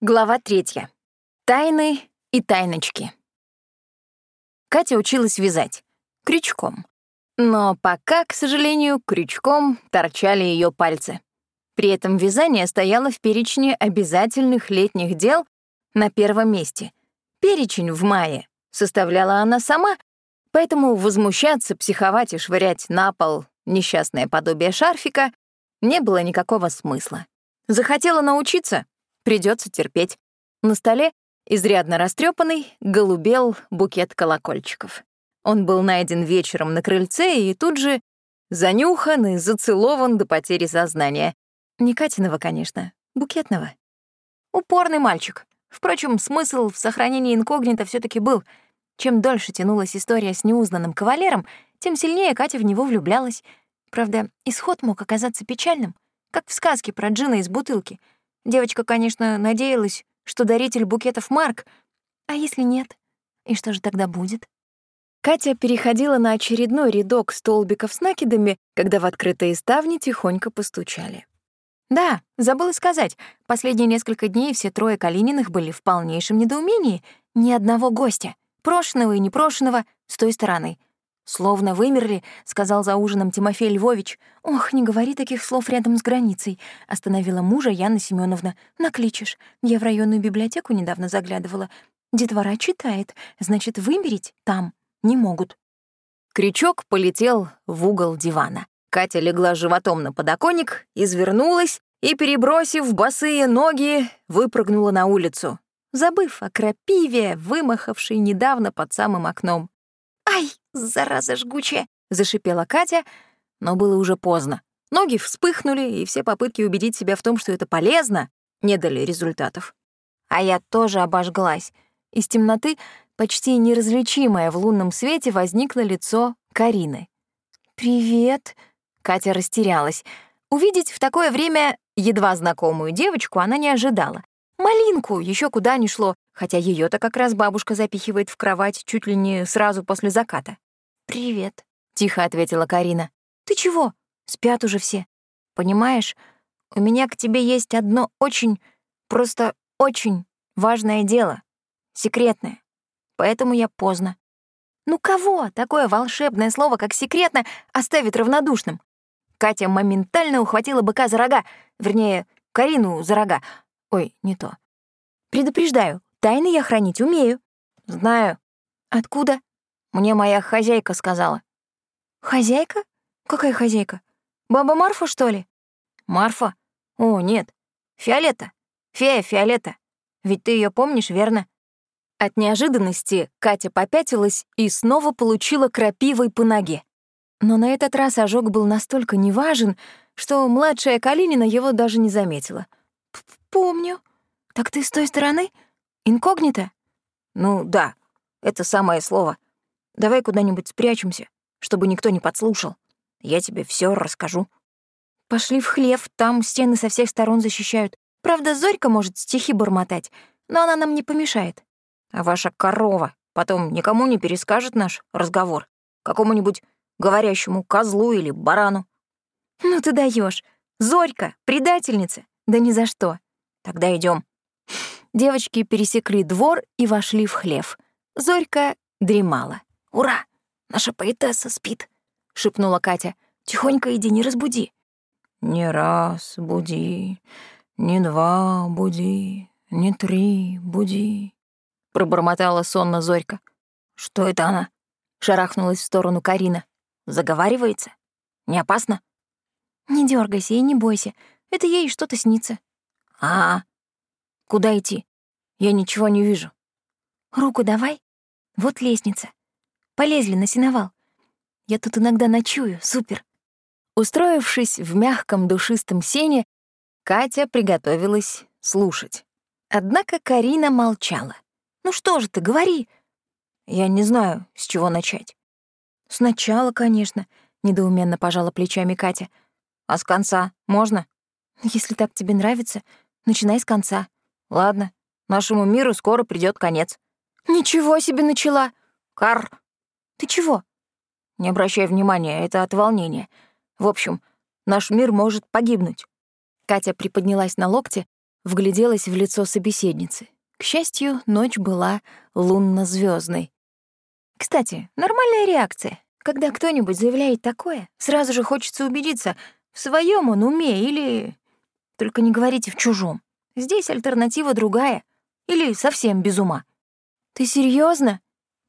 Глава третья. Тайны и тайночки. Катя училась вязать. Крючком. Но пока, к сожалению, крючком торчали ее пальцы. При этом вязание стояло в перечне обязательных летних дел на первом месте. Перечень в мае составляла она сама, поэтому возмущаться, психовать и швырять на пол несчастное подобие шарфика не было никакого смысла. Захотела научиться Придется терпеть. На столе, изрядно растрепанный, голубел букет колокольчиков. Он был найден вечером на крыльце и тут же занюхан и зацелован до потери сознания. Не Катиного, конечно, букетного. Упорный мальчик. Впрочем, смысл в сохранении инкогнито все таки был. Чем дольше тянулась история с неузнанным кавалером, тем сильнее Катя в него влюблялась. Правда, исход мог оказаться печальным, как в сказке про джина из бутылки — Девочка, конечно, надеялась, что даритель букетов Марк, а если нет? И что же тогда будет? Катя переходила на очередной рядок столбиков с накидами, когда в открытые ставни тихонько постучали. Да, забыла сказать, последние несколько дней все трое Калининых были в полнейшем недоумении. Ни одного гостя, прошенного и непрошенного, с той стороны — «Словно вымерли», — сказал за ужином Тимофей Львович. «Ох, не говори таких слов рядом с границей», — остановила мужа Яна Семеновна. «Накличешь. Я в районную библиотеку недавно заглядывала. Детвора читает, значит, вымереть там не могут». Крючок полетел в угол дивана. Катя легла животом на подоконник, извернулась и, перебросив босые ноги, выпрыгнула на улицу, забыв о крапиве, вымахавшей недавно под самым окном. «Ай, зараза жгучая!» — зашипела Катя, но было уже поздно. Ноги вспыхнули, и все попытки убедить себя в том, что это полезно, не дали результатов. А я тоже обожглась. Из темноты, почти неразличимое в лунном свете, возникло лицо Карины. «Привет!» — Катя растерялась. Увидеть в такое время едва знакомую девочку она не ожидала. Малинку еще куда ни шло, хотя ее то как раз бабушка запихивает в кровать чуть ли не сразу после заката. «Привет», — тихо ответила Карина. «Ты чего? Спят уже все. Понимаешь, у меня к тебе есть одно очень, просто очень важное дело. Секретное. Поэтому я поздно. Ну кого такое волшебное слово, как «секретно», оставит равнодушным? Катя моментально ухватила быка за рога, вернее, Карину за рога. Ой, не то. Предупреждаю, Тайны я хранить умею. Знаю. Откуда? Мне моя хозяйка сказала. Хозяйка? Какая хозяйка? Баба Марфа, что ли? Марфа? О, нет. Фиолета. Фея Фиолета. Ведь ты ее помнишь, верно? От неожиданности Катя попятилась и снова получила крапивой по ноге. Но на этот раз ожог был настолько неважен, что младшая Калинина его даже не заметила. «Помню. Так ты с той стороны?» Инкогнито? Ну да, это самое слово. Давай куда-нибудь спрячемся, чтобы никто не подслушал. Я тебе все расскажу. Пошли в хлев, там стены со всех сторон защищают. Правда, Зорька может стихи бормотать, но она нам не помешает. А ваша корова потом никому не перескажет наш разговор. Какому-нибудь говорящему козлу или барану. Ну ты даешь, Зорька, предательница. Да ни за что. Тогда идем. Девочки пересекли двор и вошли в хлев. Зорька дремала. «Ура! Наша поэтесса спит!» — шепнула Катя. «Тихонько иди, не разбуди». «Не раз буди, не два буди, не три буди», — пробормотала сонно Зорька. «Что это она?» — шарахнулась в сторону Карина. «Заговаривается? Не опасно?» «Не дергайся и не бойся. Это ей что-то снится». «А, Куда идти? Я ничего не вижу. Руку давай. Вот лестница. Полезли на сеновал. Я тут иногда ночую, супер. Устроившись в мягком душистом сене, Катя приготовилась слушать. Однако Карина молчала. «Ну что же ты, говори!» «Я не знаю, с чего начать». «Сначала, конечно», — недоуменно пожала плечами Катя. «А с конца можно?» «Если так тебе нравится, начинай с конца». Ладно, нашему миру скоро придёт конец. Ничего себе начала. Кар. Ты чего? Не обращай внимания, это от волнения. В общем, наш мир может погибнуть. Катя приподнялась на локте, вгляделась в лицо собеседницы. К счастью, ночь была лунно звездной Кстати, нормальная реакция. Когда кто-нибудь заявляет такое, сразу же хочется убедиться, в своем он уме или... Только не говорите в чужом. Здесь альтернатива другая. Или совсем без ума. Ты серьезно?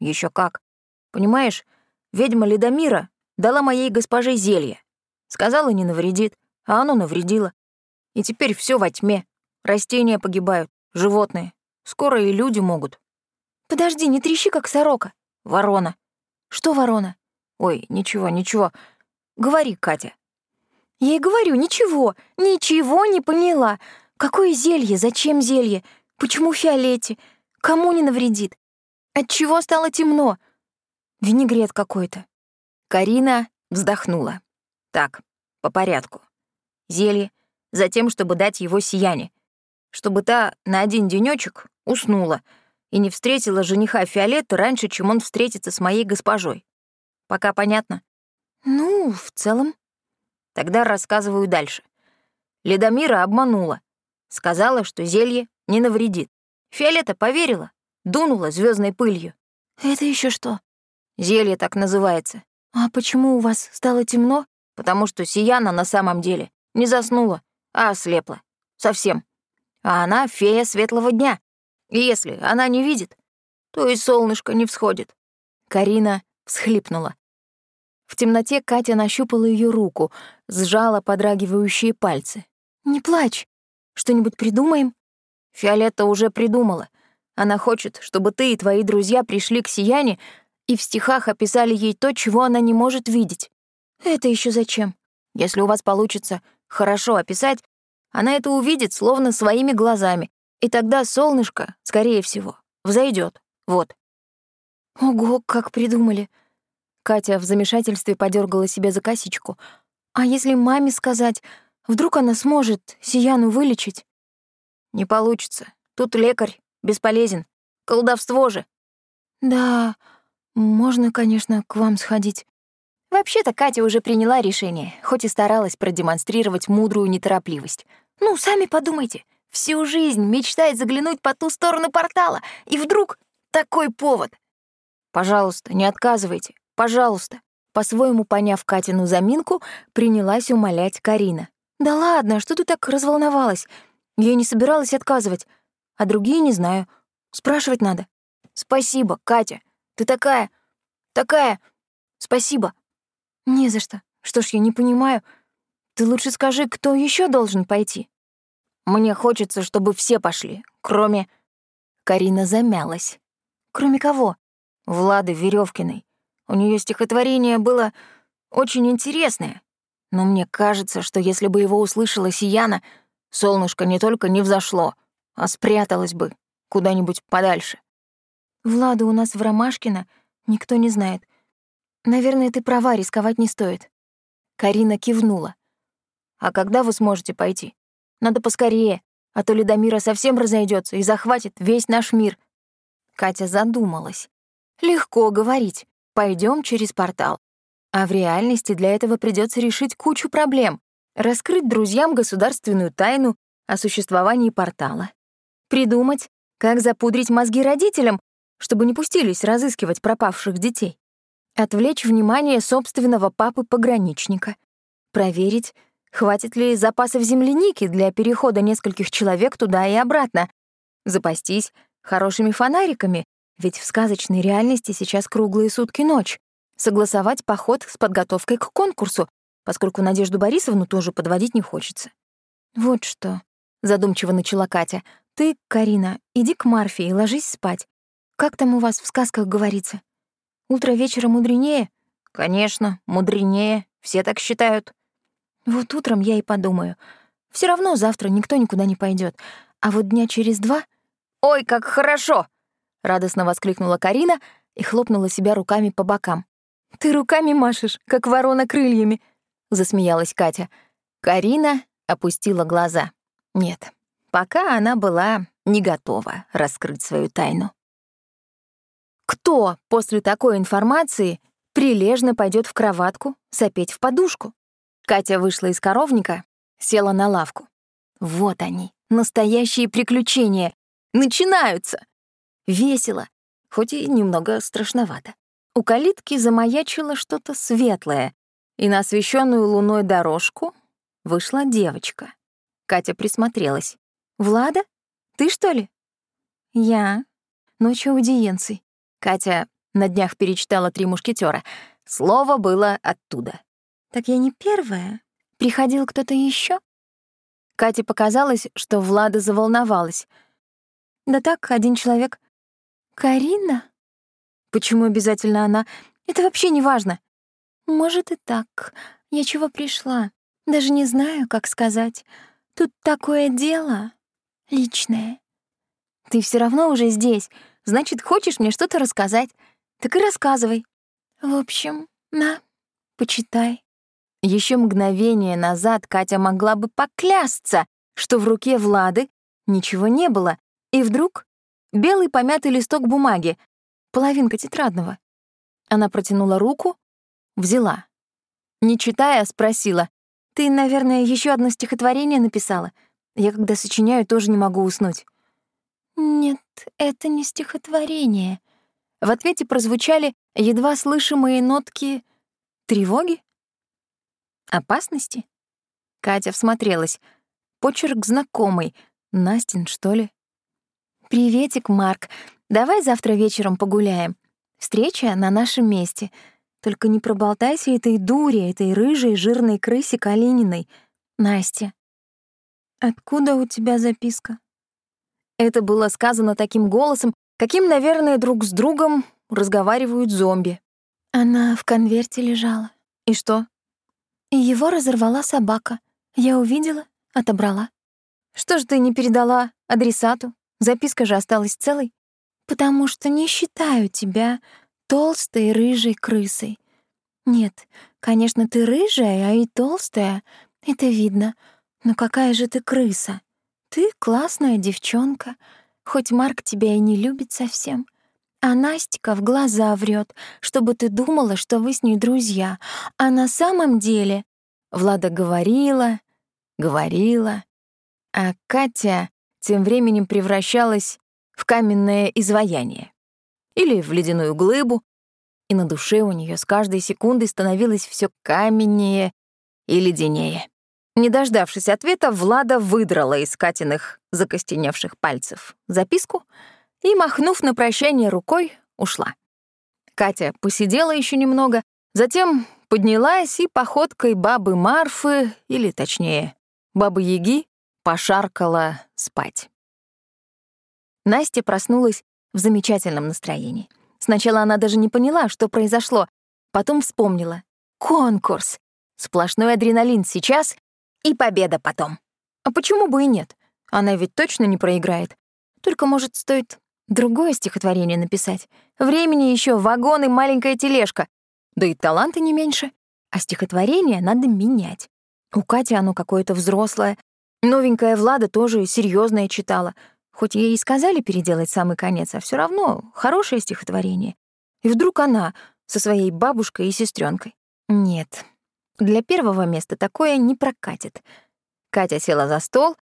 Еще как. Понимаешь, ведьма Ледомира дала моей госпоже зелье. Сказала, не навредит, а оно навредило. И теперь все во тьме. Растения погибают, животные. Скоро и люди могут. Подожди, не трещи, как сорока. Ворона. Что ворона? Ой, ничего, ничего. Говори, Катя. Я и говорю, ничего, ничего не поняла. Какое зелье, зачем зелье? Почему фиолете? Кому не навредит? От чего стало темно? Винегрет какой-то. Карина вздохнула. Так, по порядку. Зелье, затем, чтобы дать его сияние. Чтобы та на один денечек уснула и не встретила жениха Фиолетты раньше, чем он встретится с моей госпожой. Пока понятно? Ну, в целом. Тогда рассказываю дальше. Ледомира обманула. Сказала, что зелье не навредит. Фиолета поверила, дунула звездной пылью. Это еще что? Зелье так называется. А почему у вас стало темно? Потому что Сияна на самом деле не заснула, а ослепла. Совсем. А она фея светлого дня. И если она не видит, то и солнышко не всходит. Карина всхлипнула. В темноте Катя нащупала ее руку, сжала подрагивающие пальцы. «Не плачь. Что-нибудь придумаем?» Фиолетта уже придумала. Она хочет, чтобы ты и твои друзья пришли к Сияне и в стихах описали ей то, чего она не может видеть. Это еще зачем? Если у вас получится хорошо описать, она это увидит словно своими глазами, и тогда солнышко, скорее всего, взойдет. Вот. Ого, как придумали. Катя в замешательстве подергала себя за косичку. А если маме сказать, вдруг она сможет Сияну вылечить? Не получится. Тут лекарь бесполезен. Колдовство же. Да, можно, конечно, к вам сходить. Вообще-то Катя уже приняла решение, хоть и старалась продемонстрировать мудрую неторопливость. Ну, сами подумайте, всю жизнь мечтает заглянуть по ту сторону портала, и вдруг такой повод. Пожалуйста, не отказывайте, пожалуйста. По-своему поняв Катину заминку, принялась умолять Карина. «Да ладно, что ты так разволновалась? Я не собиралась отказывать, а другие не знаю. Спрашивать надо». «Спасибо, Катя, ты такая, такая... Спасибо». «Не за что. Что ж, я не понимаю. Ты лучше скажи, кто еще должен пойти?» «Мне хочется, чтобы все пошли, кроме...» Карина замялась. «Кроме кого?» «Влады Веревкиной. У нее стихотворение было очень интересное. Но мне кажется, что если бы его услышала Сияна, солнышко не только не взошло, а спряталось бы куда-нибудь подальше». «Влада у нас в Ромашкино никто не знает. Наверное, ты права, рисковать не стоит. Карина кивнула. А когда вы сможете пойти? Надо поскорее, а то Ледомира совсем разойдется и захватит весь наш мир. Катя задумалась. Легко говорить. Пойдем через портал. А в реальности для этого придется решить кучу проблем. Раскрыть друзьям государственную тайну о существовании портала. Придумать, как запудрить мозги родителям, чтобы не пустились разыскивать пропавших детей. Отвлечь внимание собственного папы-пограничника. Проверить, хватит ли запасов земляники для перехода нескольких человек туда и обратно. Запастись хорошими фонариками, ведь в сказочной реальности сейчас круглые сутки ночь. Согласовать поход с подготовкой к конкурсу, поскольку Надежду Борисовну тоже подводить не хочется. «Вот что», — задумчиво начала Катя, — «ты, Карина, иди к Марфе и ложись спать. Как там у вас в сказках говорится? Утро вечера мудренее? Конечно, мудренее, все так считают. Вот утром я и подумаю. Все равно завтра никто никуда не пойдет, а вот дня через два... Ой, как хорошо! Радостно воскликнула Карина и хлопнула себя руками по бокам. Ты руками машешь, как ворона крыльями, засмеялась Катя. Карина опустила глаза. Нет, пока она была не готова раскрыть свою тайну. Кто после такой информации прилежно пойдет в кроватку, сопеть в подушку? Катя вышла из коровника, села на лавку. Вот они, Настоящие приключения. Начинаются. Весело, хоть и немного страшновато. У калитки замаячило что-то светлое, и на освещенную луной дорожку вышла девочка. Катя присмотрелась. «Влада? Ты, что ли?» «Я. Ночью аудиенций». Катя на днях перечитала «Три мушкетера». Слово было оттуда. «Так я не первая. Приходил кто-то еще? Кате показалось, что Влада заволновалась. «Да так, один человек». «Карина?» «Почему обязательно она? Это вообще не важно». «Может и так. Я чего пришла? Даже не знаю, как сказать. Тут такое дело личное». «Ты все равно уже здесь. Значит, хочешь мне что-то рассказать? Так и рассказывай». «В общем, на, почитай». Еще мгновение назад Катя могла бы поклясться, что в руке Влады ничего не было, и вдруг белый помятый листок бумаги, половинка тетрадного. Она протянула руку, взяла. Не читая, спросила, «Ты, наверное, еще одно стихотворение написала? Я, когда сочиняю, тоже не могу уснуть». «Нет, это не стихотворение». В ответе прозвучали едва слышимые нотки тревоги. Опасности? Катя всмотрелась. Почерк знакомый. Настин, что ли? «Приветик, Марк. Давай завтра вечером погуляем. Встреча на нашем месте. Только не проболтайся этой дуре, этой рыжей жирной крысе Калининой. Настя». «Откуда у тебя записка?» Это было сказано таким голосом, каким, наверное, друг с другом разговаривают зомби. Она в конверте лежала. И что? И его разорвала собака. Я увидела, отобрала. Что ж ты не передала адресату? Записка же осталась целой. Потому что не считаю тебя толстой рыжей крысой. Нет, конечно, ты рыжая, а и толстая. Это видно. Но какая же ты крыса? Ты классная девчонка, хоть Марк тебя и не любит совсем. А Настя в глаза врет, чтобы ты думала, что вы с ней друзья. А на самом деле Влада говорила, говорила, а Катя тем временем превращалась в каменное изваяние или в ледяную глыбу, и на душе у нее с каждой секундой становилось все каменнее и леденее. Не дождавшись ответа, Влада выдрала из Катиных закостеневших пальцев записку — и, махнув на прощание рукой, ушла. Катя посидела еще немного, затем поднялась и походкой бабы Марфы, или точнее, бабы Яги, пошаркала спать. Настя проснулась в замечательном настроении. Сначала она даже не поняла, что произошло, потом вспомнила. Конкурс! Сплошной адреналин сейчас и победа потом. А почему бы и нет? Она ведь точно не проиграет. Только, может, стоит Другое стихотворение написать. Времени еще вагон и маленькая тележка. Да и таланта не меньше. А стихотворение надо менять. У Кати оно какое-то взрослое. Новенькая Влада тоже серьезное читала. Хоть ей и сказали переделать самый конец, а все равно хорошее стихотворение. И вдруг она со своей бабушкой и сестренкой. Нет, для первого места такое не прокатит. Катя села за стол,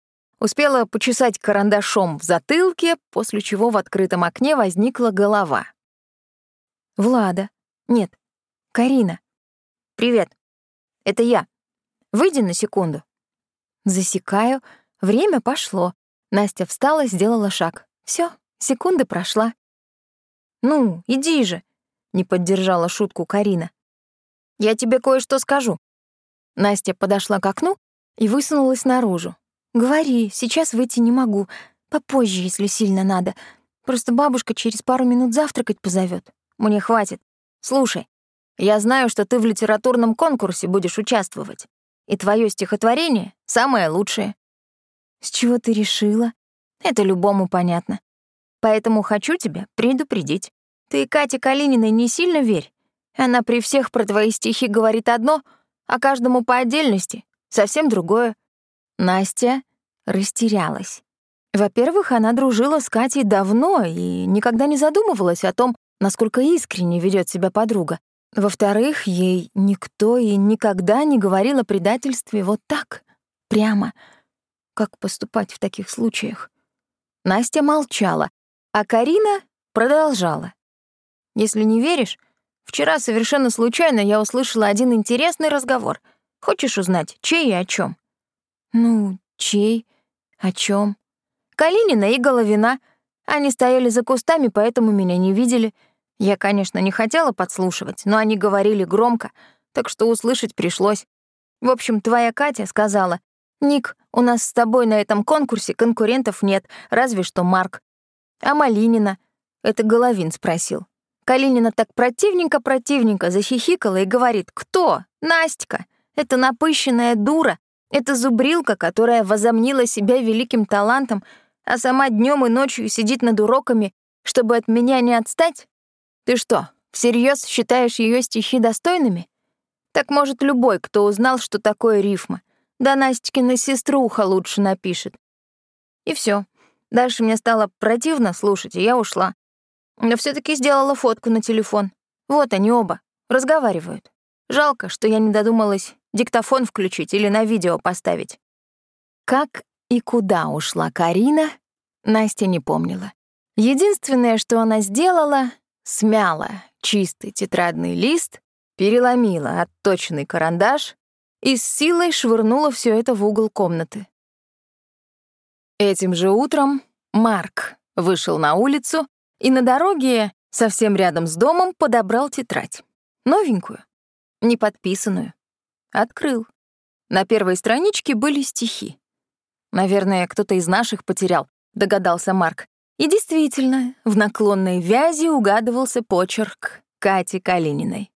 Успела почесать карандашом в затылке, после чего в открытом окне возникла голова. «Влада. Нет, Карина. Привет. Это я. Выйди на секунду». Засекаю. Время пошло. Настя встала, сделала шаг. Все, секунда прошла. «Ну, иди же», — не поддержала шутку Карина. «Я тебе кое-что скажу». Настя подошла к окну и высунулась наружу. «Говори, сейчас выйти не могу. Попозже, если сильно надо. Просто бабушка через пару минут завтракать позовет. Мне хватит. Слушай, я знаю, что ты в литературном конкурсе будешь участвовать. И твое стихотворение самое лучшее». «С чего ты решила?» «Это любому понятно. Поэтому хочу тебя предупредить. Ты Кате Калининой не сильно верь. Она при всех про твои стихи говорит одно, а каждому по отдельности — совсем другое. Настя растерялась. Во-первых, она дружила с Катей давно и никогда не задумывалась о том, насколько искренне ведет себя подруга. Во-вторых, ей никто и никогда не говорил о предательстве вот так, прямо. Как поступать в таких случаях? Настя молчала, а Карина продолжала. Если не веришь, вчера совершенно случайно я услышала один интересный разговор. Хочешь узнать, чей и о чем? Ну, чей? О чем? Калинина и Головина. Они стояли за кустами, поэтому меня не видели. Я, конечно, не хотела подслушивать, но они говорили громко, так что услышать пришлось. В общем, твоя Катя сказала, «Ник, у нас с тобой на этом конкурсе конкурентов нет, разве что Марк». А Малинина? Это Головин спросил. Калинина так противненько-противненько захихикала и говорит, «Кто? Настя. Это напыщенная дура. Это зубрилка, которая возомнила себя великим талантом, а сама днем и ночью сидит над уроками, чтобы от меня не отстать? Ты что, всерьез считаешь ее стихи достойными? Так может любой, кто узнал, что такое рифма. Да Настькина сеструха лучше напишет. И все. Дальше мне стало противно слушать, и я ушла. Но все таки сделала фотку на телефон. Вот они оба, разговаривают. Жалко, что я не додумалась диктофон включить или на видео поставить. Как и куда ушла Карина, Настя не помнила. Единственное, что она сделала, смяла чистый тетрадный лист, переломила отточенный карандаш и с силой швырнула все это в угол комнаты. Этим же утром Марк вышел на улицу и на дороге, совсем рядом с домом, подобрал тетрадь. Новенькую, не подписанную. Открыл. На первой страничке были стихи. Наверное, кто-то из наших потерял, догадался Марк. И действительно, в наклонной вязи угадывался почерк Кати Калининой.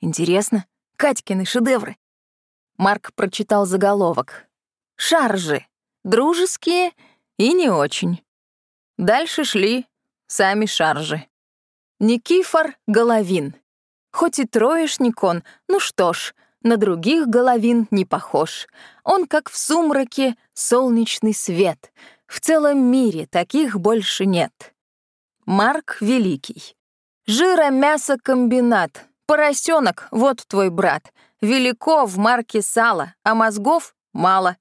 Интересно, Катькины шедевры. Марк прочитал заголовок. «Шаржи. Дружеские и не очень». Дальше шли сами шаржи. Никифор Головин. Хоть и троечник он, ну что ж, на других Головин не похож. Он как в сумраке солнечный свет. В целом мире таких больше нет. Марк Великий. Жиро-мясо-комбинат. Поросенок, вот твой брат. Велико в марке сала, а мозгов мало.